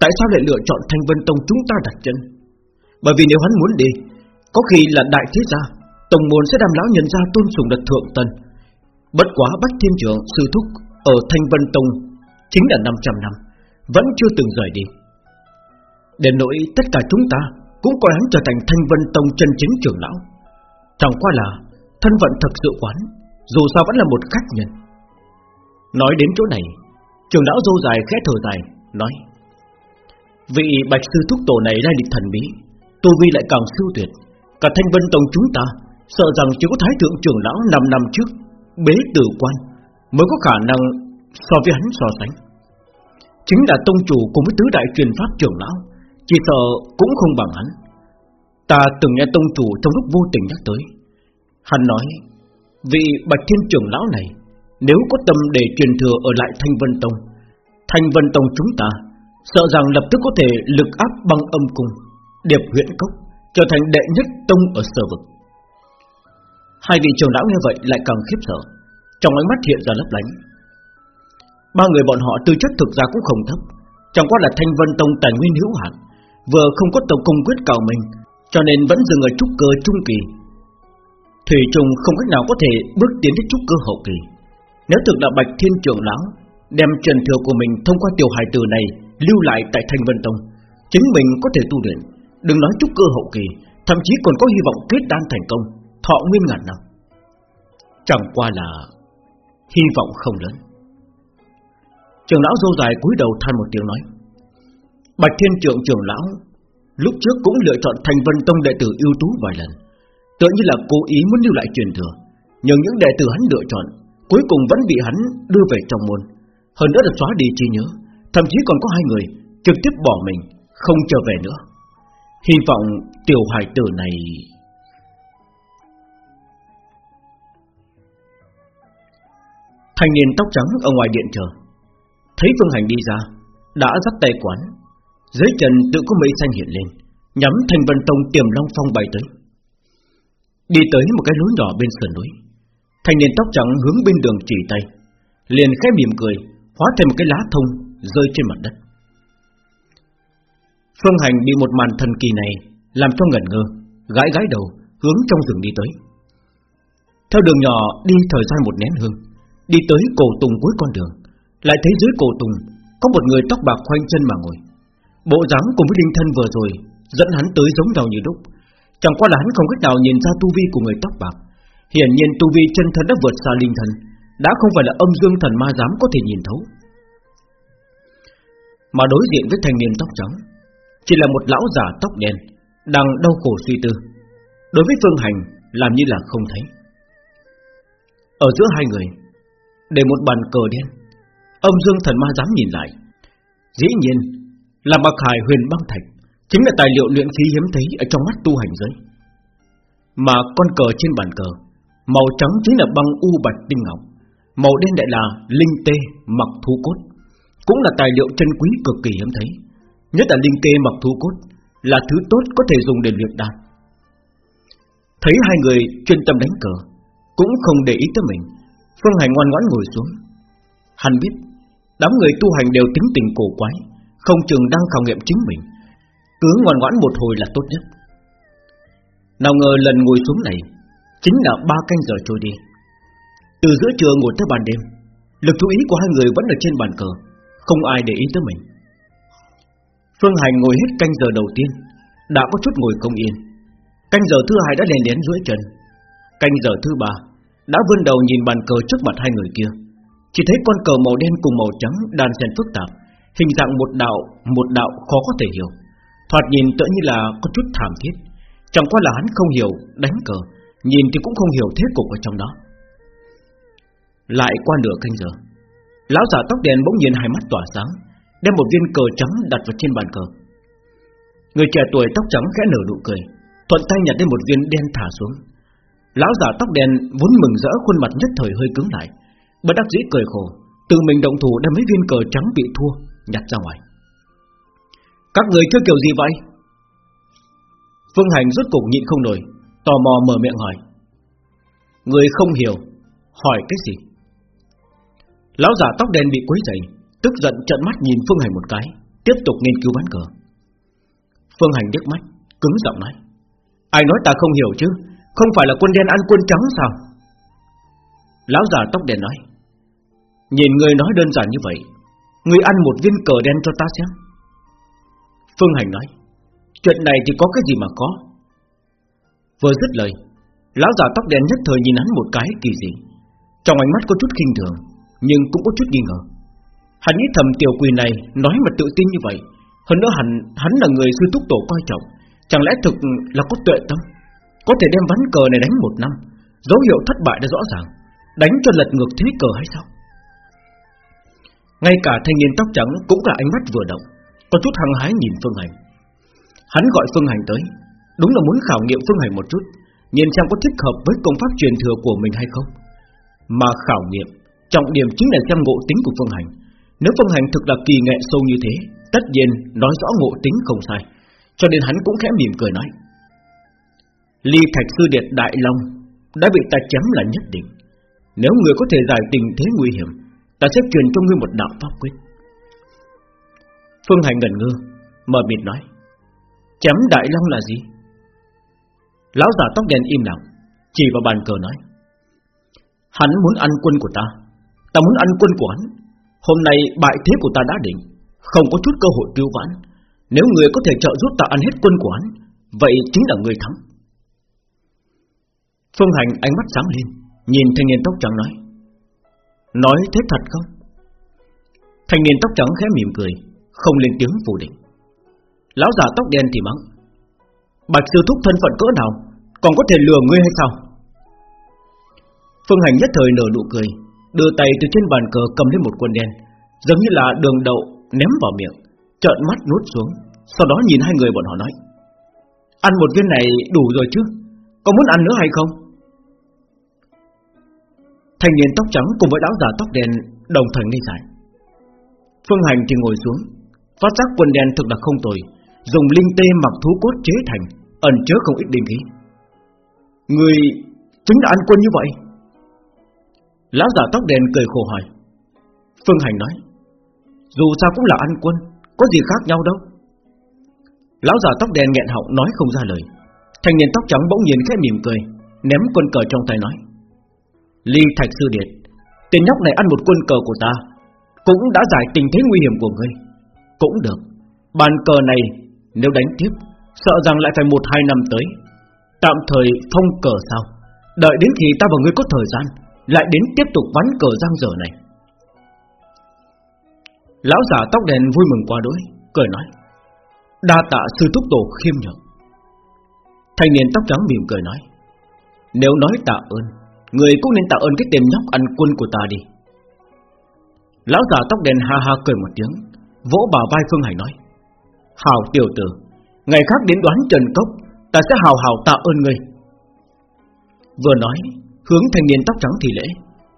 Tại sao lại lựa chọn thành vân tông chúng ta đặt chân? Bởi vì nếu hắn muốn đi, Có khi là đại thế gia Tổng môn sẽ đàm lão nhân ra tôn sùng đật thượng tân Bất quá Bách Thiên Trưởng Sư Thúc Ở Thanh Vân Tông Chính là 500 năm. Vẫn chưa từng rời đi. Đến nỗi tất cả chúng ta Cũng coi hắn trở thành thanh vân tông chân chính trưởng lão. Chẳng qua là Thân phận thật sự quán Dù sao vẫn là một khách nhân. Nói đến chỗ này, Trưởng lão dâu dài khẽ thở dài, Nói, Vị bạch sư thúc tổ này lai lịch thần bí, Tu vi lại càng siêu tuyệt, Cả thanh vân tông chúng ta Sợ rằng chỉ có thái thượng trưởng lão 5 năm trước, Bế tử quan Mới có khả năng so với hắn so sánh. Chính là tông chủ cùng với tứ đại truyền pháp trưởng lão, Chỉ sợ cũng không bằng hắn. Ta từng nghe tông chủ trong lúc vô tình nhắc tới. Hắn nói, Vị bạch thiên trưởng lão này, Nếu có tâm để truyền thừa ở lại Thanh Vân Tông, Thanh Vân Tông chúng ta, Sợ rằng lập tức có thể lực áp băng âm cung, Điệp huyện cốc, Trở thành đệ nhất tông ở sở vực. Hai vị trưởng lão nghe vậy lại càng khiếp sợ, Trong ánh mắt hiện ra lấp lánh. Ba người bọn họ tư chất thực ra cũng không thấp. Chẳng qua là thanh vân tông tài nguyên hữu hạn, Vừa không có tông công quyết cầu mình, Cho nên vẫn dừng ở trúc cơ trung kỳ. Thủy trùng không cách nào có thể bước tiến đến trúc cơ hậu kỳ. Nếu thực là bạch thiên trưởng lão, Đem truyền thừa của mình thông qua tiểu hài tử này Lưu lại tại thanh vân tông, Chính mình có thể tu luyện, Đừng nói trúc cơ hậu kỳ, Thậm chí còn có hy vọng kết đan thành công, Thọ nguyên ngàn năm. Chẳng qua là Hy vọng không lớn. Trường lão dâu dài cúi đầu than một tiếng nói, Bạch Thiên Trượng trưởng lão, Lúc trước cũng lựa chọn thành vân tông đệ tử ưu tú vài lần, Tựa như là cố ý muốn lưu lại truyền thừa, Nhưng những đệ tử hắn lựa chọn Cuối cùng vẫn bị hắn đưa về trong môn. Hơn nữa là xóa đi trí nhớ, Thậm chí còn có hai người trực tiếp bỏ mình, Không trở về nữa. Hy vọng tiểu hải tử này Thanh niên tóc trắng ở ngoài điện chờ Thấy Phương Hành đi ra, Đã dắt tay quán. Dưới chân tự có mây xanh hiện lên, Nhắm thành vân tông tiềm long phong bay tới. Đi tới một cái lối nhỏ bên sườn núi. Thanh niên tóc trắng hướng bên đường chỉ tay, Liền khẽ mỉm cười, Hóa thành một cái lá thông Rơi trên mặt đất. Phương Hành bị một màn thần kỳ này Làm cho ngẩn ngơ, Gãi gãi đầu, hướng trong rừng đi tới. Theo đường nhỏ đi thời gian một nén hương, Đi tới cổ tùng cuối con đường. Lại thấy dưới cổ tùng, Có một người tóc bạc khoanh chân mà ngồi. Bộ dáng cùng với linh thân vừa rồi, Dẫn hắn tới giống nhau như đúc Chẳng qua là hắn không cách nào nhìn ra tu vi của người tóc bạc. Hiển nhiên tu vi chân thân đã vượt xa linh thân Đã không phải là âm dương thần ma dám có thể nhìn thấu. Mà đối diện với thanh niên tóc trắng, Chỉ là một lão già tóc đen, Đang đau khổ suy tư. Đối với Phương Hành, Làm như là không thấy. Ở giữa hai người, để một bàn cờ đen Âm dương thần ma dám nhìn lại. Dĩ nhiên, là bạc hải huyền băng thạch Chính là tài liệu luyện khí hiếm thấy Ở trong mắt tu hành giới. Mà con cờ trên bàn cờ, Màu trắng chính là băng u bạch tinh ngọc, Màu đen lại là linh tê mặc thú cốt, Cũng là tài liệu chân quý cực kỳ hiếm thấy. Nhất là linh tê mặc thú cốt Là thứ tốt có thể dùng để luyện đan. Thấy hai người chuyên tâm đánh cờ, Cũng không để ý tới mình, Phương Hành ngoan ngoãn ngồi xuống. Hắn biết Đám người tu hành đều tính tình cổ quái Không chừng đang khảo nghiệm chính mình. Cứ ngoan ngoãn một hồi là tốt nhất. Nào ngờ lần ngồi xuống này Chính là ba canh giờ trôi đi. Từ giữa trưa ngồi tới ban đêm Lực chú ý của hai người vẫn ở trên bàn cờ Không ai để ý tới mình. Phương Hành ngồi hết canh giờ đầu tiên Đã có chút ngồi không yên. Canh giờ thứ hai đã lèn lén dưới chân. Canh giờ thứ ba đã vươn đầu nhìn bàn cờ trước mặt hai người kia, chỉ thấy con cờ màu đen cùng màu trắng đan xen phức tạp, hình dạng một đạo một đạo khó có thể hiểu, thoạt nhìn tựa như là có chút thảm thiết. Chẳng qua là hắn không hiểu đánh cờ, nhìn thì cũng không hiểu thế cục ở trong đó. Lại qua nửa canh giờ, lão già tóc đen bỗng nhiên hai mắt tỏa sáng, đem một viên cờ trắng đặt vào trên bàn cờ. Người trẻ tuổi tóc trắng khẽ nở nụ cười, thuận tay nhặt lên một viên đen thả xuống. Lão già tóc đen vốn mừng rỡ khuôn mặt nhất thời hơi cứng lại Bất đắc dĩ cười khổ, Tự mình động thủ đem mấy viên cờ trắng bị thua, Nhặt ra ngoài. Các người chơi kiểu gì vậy? Phương Hành rốt cục nhịn không nổi, Tò mò mở miệng hỏi. Người không hiểu, Hỏi cái gì? Lão già tóc đen bị quấy dày Tức giận trợn mắt nhìn Phương Hành một cái, Tiếp tục nghiên cứu bán cờ. Phương Hành điếc mắt, Cứng giọng nói. Ai nói ta không hiểu chứ? Không phải là quân đen ăn quân trắng sao? Lão già tóc đen nói. Nhìn người nói đơn giản như vậy Người ăn một viên cờ đen cho ta xem. Phương Hành nói Chuyện này thì có cái gì mà có. Vừa dứt lời Lão già tóc đen nhất thời nhìn hắn một cái kỳ dị. Trong ánh mắt có chút kinh thường Nhưng cũng có chút nghi ngờ. Hắn nghĩ thầm tiểu quỳ này Nói mà tự tin như vậy Hơn nữa hắn, hắn là người sư túc tổ coi trọng Chẳng lẽ thực là có tuệ tâm? Có thể đem ván cờ này đánh một năm Dấu hiệu thất bại đã rõ ràng Đánh cho lật ngược thế cờ hay sao? Ngay cả thanh niên tóc trắng Cũng là ánh mắt vừa động, Có chút hăng hái nhìn Phương Hành. Hắn gọi Phương Hành tới, Đúng là muốn khảo nghiệm Phương Hành một chút, Nhìn xem có thích hợp với công pháp truyền thừa của mình hay không. Mà khảo nghiệm, Trọng điểm chính là xem ngộ tính của Phương Hành. Nếu Phương Hành thực là kỳ nghệ sâu như thế, Tất nhiên nói rõ ngộ tính không sai, Cho nên hắn cũng khẽ mỉm cười nói. Ly Thạch Sư Điệt Đại Long Đã bị ta chém là nhất định. Nếu người có thể giải tình thế nguy hiểm Ta sẽ truyền cho ngươi một đạo pháp quyết. Phương Hành ngẩn ngơ Mở miệng nói, Chém Đại Long là gì? Lão già tóc đen im lặng, Chỉ vào bàn cờ nói, Hắn muốn ăn quân của ta Ta muốn ăn quân của hắn. Hôm nay bại thế của ta đã định, Không có chút cơ hội cứu vãn. Nếu người có thể trợ giúp ta ăn hết quân của hắn, Vậy chính là người thắng. Phương Hành ánh mắt sáng lên, Nhìn thanh niên tóc trắng nói Nói thế thật không? Thanh niên tóc trắng khẽ mỉm cười, Không lên tiếng phủ định. Lão già tóc đen thì mắng. Bạch sư thúc thân phận cỡ nào, Còn có thể lừa ngươi hay sao? Phương Hành nhất thời nở nụ cười, Đưa tay từ trên bàn cờ cầm lên một quân đen, Giống như là đường đậu ném vào miệng, Trợn mắt nuốt xuống, Sau đó nhìn hai người bọn họ nói. Ăn một viên này đủ rồi chứ? Có muốn ăn nữa hay không? Thanh niên tóc trắng cùng với lão già tóc đen Đồng thời ngây dại Phương Hành thì ngồi xuống Phát giác quân đen thực là không tồi Dùng linh tê mặc thú cốt chế thành ẩn chứa không ít linh khí. Người chính là ăn quân như vậy. Lão giả tóc đen cười khổ hỏi. Phương Hành nói, dù sao cũng là ăn quân, có gì khác nhau đâu. Lão già tóc đen nghẹn họng nói không ra lời. Thanh niên tóc trắng bỗng nhiên khẽ mỉm cười, ném quân cờ trong tay nói: Ly Thạch Sư Điệt, tên nhóc này ăn một quân cờ của ta, cũng đã giải tình thế nguy hiểm của ngươi. Cũng được, bàn cờ này nếu đánh tiếp Sợ rằng lại phải một hai năm tới. Tạm thời phong cờ sao? Đợi đến khi ta và ngươi có thời gian Lại đến tiếp tục ván cờ giang dở này. Lão giả tóc đen vui mừng qua đối Cười nói Đa tạ sư thúc tổ khiêm nhượng Thanh niên tóc trắng mỉm cười nói Nếu nói tạ ơn Người cũng nên tạ ơn cái tên nhóc ăn quân của ta đi. Lão già tóc đen ha ha cười một tiếng, Vỗ bà vai Phương Hải nói, Hào tiểu tử, Ngày khác đến đoán Trần Cốc, Ta sẽ hào hào tạ ơn ngươi. Vừa nói, Hướng thanh niên tóc trắng thì lễ,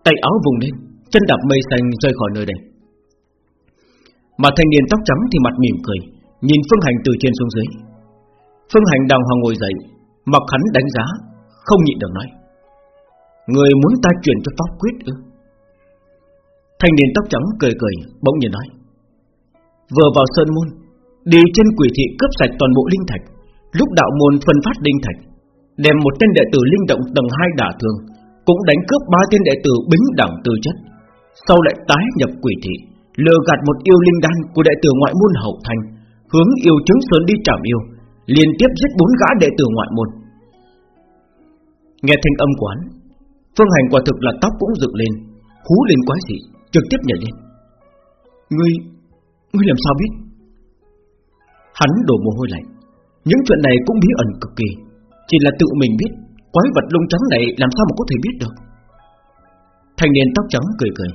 Tay áo vùng lên, Chân đạp mây xanh rơi khỏi nơi đây. Mà thanh niên tóc trắng thì mặt mỉm cười, Nhìn Phương Hành từ trên xuống dưới. Phương Hành đàng hoàng ngồi dậy, Mặc hắn đánh giá, Không nhịn được nói Người muốn ta chuyển cho pháp quyết ư? Thanh niên tóc trắng cười cười, Bỗng nhiên nói. Vừa vào sơn môn, Đi chân quỷ thị cướp sạch toàn bộ linh thạch. Lúc đạo môn phân phát linh thạch, Đem một tên đệ tử linh động tầng 2 đả thương, Cũng đánh cướp ba tên đệ tử bính đẳng tư chất. Sau lại tái nhập quỷ thị, Lừa gạt một yêu linh đan của đệ tử ngoại môn hậu thành, Hướng yêu chứng sơn đi trảm yêu, Liên tiếp giết bốn gã đệ tử ngoại môn. Nghe thanh âm quán Phương hành quả thực là tóc cũng dựng lên Hú lên quái dị Trực tiếp nhảy lên. Ngươi, ngươi làm sao biết? Hắn đổ mồ hôi lạnh. Những chuyện này cũng bí ẩn cực kỳ. Chỉ là tự mình biết Quái vật lông trắng này làm sao mà có thể biết được? Thanh niên tóc trắng cười cười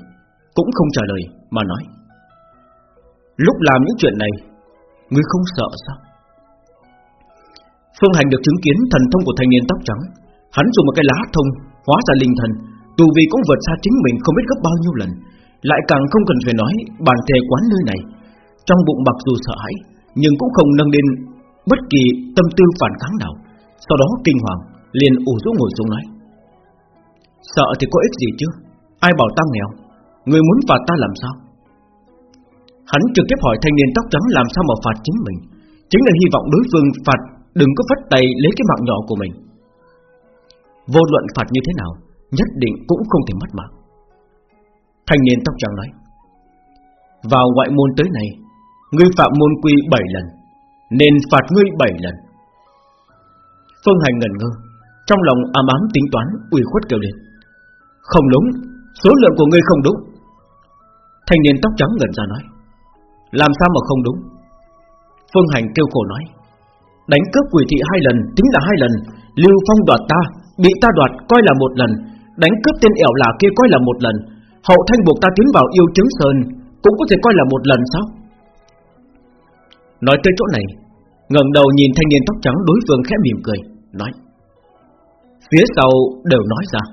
Cũng không trả lời mà nói. Lúc làm những chuyện này Ngươi không sợ sao? Phương Hành được chứng kiến thần thông của thanh niên tóc trắng. Hắn dùng một cái lá thông Hóa ra linh thần Dù vì cũng vượt xa chính mình không biết gấp bao nhiêu lần Lại càng không cần phải nói Bản thể quán nơi này Trong bụng mặc dù sợ hãi nhưng cũng không nâng lên bất kỳ tâm tư phản kháng nào. Sau đó kinh hoàng, liền ủ rũ ngồi xuống nói: sợ thì có ích gì chứ? Ai bảo ta nghèo? Người muốn phạt ta làm sao? Hắn trực tiếp hỏi thanh niên tóc trắng làm sao mà phạt chính mình, chính là hy vọng đối phương phạt đừng có vất tay lấy cái mạng nhỏ của mình. Vô luận phạt như thế nào, nhất định cũng không thể mất mạng. Thanh niên tóc trắng nói: vào ngoại môn tới này Ngươi phạm môn quy 7 lần Nên phạt ngươi bảy lần. Phương Hành ngần ngơ Trong lòng ám ám tính toán ủy khuất kêu lên Không đúng Số lượng của ngươi không đúng. Thanh niên tóc trắng gần ra nói Làm sao mà không đúng? Phương Hành kêu khổ nói Đánh cướp quỷ thị hai lần tính là hai lần Lưu Phong đoạt ta Bị ta đoạt coi là một lần, Đánh cướp tên ẻo là kia coi là một lần. Hậu thanh buộc ta tiến vào yêu chứng sơn, Cũng có thể coi là một lần sao? Nói tới chỗ này, ngẩng đầu nhìn thanh niên tóc trắng đối phương khẽ mỉm cười, Nói, Phía sau đều nói ra.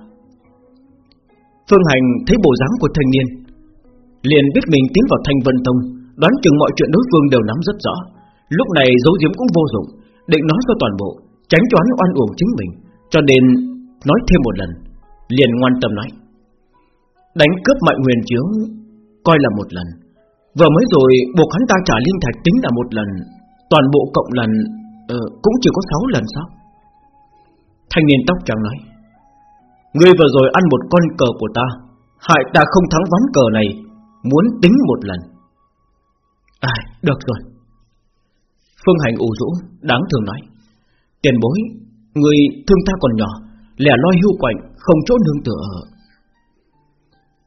Phương Hành thấy bộ dáng của thanh niên, Liền biết mình tiến vào thanh vân tông, Đoán chừng mọi chuyện đối phương đều nắm rất rõ. Lúc này giấu giếm cũng vô dụng, Định nói cho toàn bộ, Tránh cho hắn oan uổng chính mình. Cho nên nói thêm một lần Liền ngoan tâm nói. Đánh cướp mạnh huyền chướng Coi là một lần. Vừa mới rồi buộc hắn ta trả linh thạch tính là một lần. Toàn bộ cộng lần uh, Cũng chỉ có 6 lần sao? Thanh niên tóc trắng nói. Ngươi vừa rồi ăn một con cờ của ta Hại ta không thắng ván cờ này Muốn tính một lần. À được rồi. Phương Hành ủ rũ Đáng thường nói. Tiền bối Người thương ta còn nhỏ, Lẻ loi hưu quạnh, Không chỗ nương tựa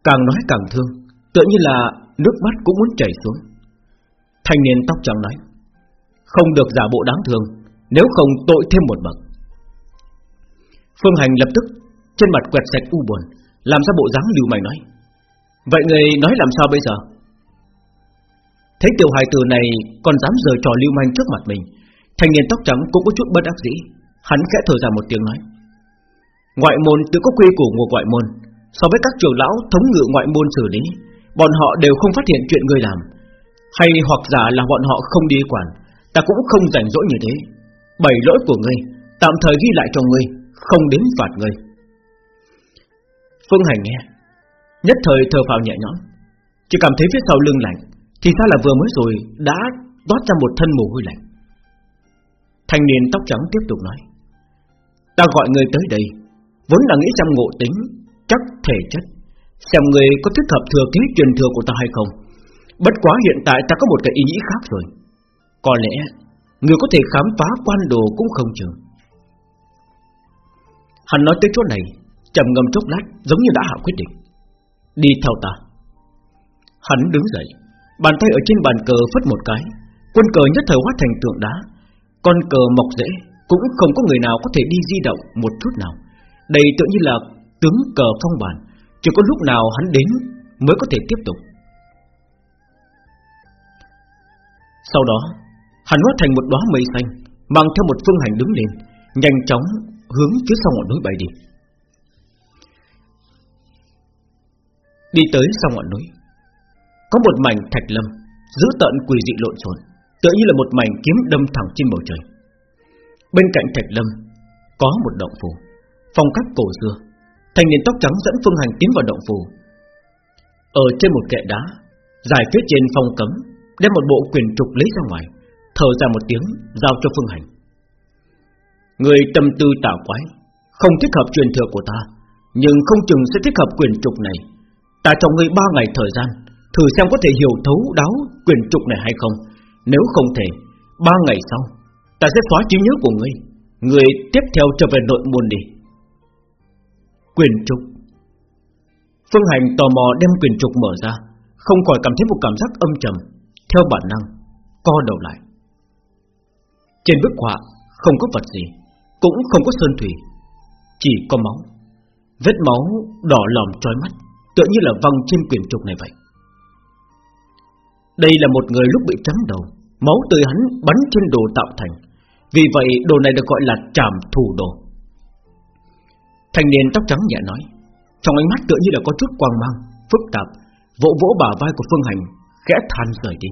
Càng nói càng thương, Tựa như là nước mắt cũng muốn chảy xuống. Thanh niên tóc trắng nói, Không được giả bộ đáng thương, Nếu không tội thêm một bậc. Phương Hành lập tức Trên mặt quẹt sạch u buồn, Làm ra bộ dáng lưu mày nói, Vậy người nói làm sao bây giờ? Thấy tiểu hài tử này Còn dám rời trò lưu manh trước mặt mình, Thanh niên tóc trắng cũng có chút bất đắc dĩ. Hắn khẽ thở ra một tiếng nói, Ngoại môn, tự có quy củ của ngoại môn. So với các trưởng lão thống ngự ngoại môn xử lý, Bọn họ đều không phát hiện chuyện người làm. Hay hoặc giả là bọn họ không đi quản, Ta cũng không rảnh rỗi như thế. Bảy lỗi của ngươi, Tạm thời ghi lại cho ngươi, Không đến phạt ngươi. Phương Hành nghe, Nhất thời thở phào nhẹ nhõm, Chỉ cảm thấy phía sau lưng lạnh, Thì ra là vừa mới rồi đã toát ra một thân mồ hôi lạnh. Thanh niên tóc trắng tiếp tục nói Ta gọi người tới đây, Vốn là nghĩ xem ngộ tính, Chắc thể chất. Xem người có thích hợp thừa kế truyền thừa của ta hay không. Bất quá hiện tại ta có một cái ý nghĩ khác rồi. Có lẽ, Người có thể khám phá quan đồ cũng không chừng. Hắn nói tới chỗ này, trầm ngâm chốc lát, Giống như đã hạ quyết định. Đi theo ta. Hắn đứng dậy, Bàn tay ở trên bàn cờ phất một cái, Quân cờ nhất thời hóa thành tượng đá, Con cờ mọc rễ cũng không có người nào có thể đi di động một chút nào. Đây tự như là tướng cờ phong bản, Chỉ có lúc nào hắn đến Mới có thể tiếp tục. Sau đó, Hắn hóa thành một đóa mây xanh, Mang theo một phương hành đứng lên, Nhanh chóng hướng phía sau ngọn núi bay đi. Đi tới sau ngọn núi, Có một mảnh thạch lâm Giữ tận quỷ dị lộn xộn, Tựa như là một mảnh kiếm đâm thẳng trên bầu trời. Bên cạnh thạch lâm, Có một động phủ, Phong cách cổ xưa. Thành niên tóc trắng dẫn Phương Hành tiến vào động phủ. Ở trên một kệ đá, Dài phía trên phong cấm, Đem một bộ quyền trục lấy ra ngoài, Thở ra một tiếng, Giao cho Phương Hành. Người tâm tư tả quái, Không thích hợp truyền thừa của ta, Nhưng không chừng sẽ thích hợp quyền trục này. Ta cho ngươi ba ngày thời gian, Thử xem có thể hiểu thấu đáo quyền trục này hay không. Nếu không thể, Ba ngày sau Ta sẽ xóa trí nhớ của ngươi. Người tiếp theo trở về nội môn đi. Quyền trục. Phương Hành tò mò đem quyền trục mở ra, Không khỏi cảm thấy một cảm giác âm trầm. Theo bản năng, Co đầu lại. Trên bức họa, không có vật gì, Cũng không có sơn thủy, Chỉ có máu. Vết máu đỏ lòm trói mắt, Tựa như là văng trên quyển trục này vậy. Đây là một người lúc bị trắng đầu, Máu tươi hắn bắn trên đồ tạo thành. Vì vậy, đồ này được gọi là trảm thủ đồ. Thanh niên tóc trắng nhẹ nói, Trong ánh mắt tựa như là có chút quang mang, Phức tạp, Vỗ vỗ bả vai của Phương Hành, Khẽ than rời đi.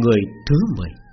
Người thứ 10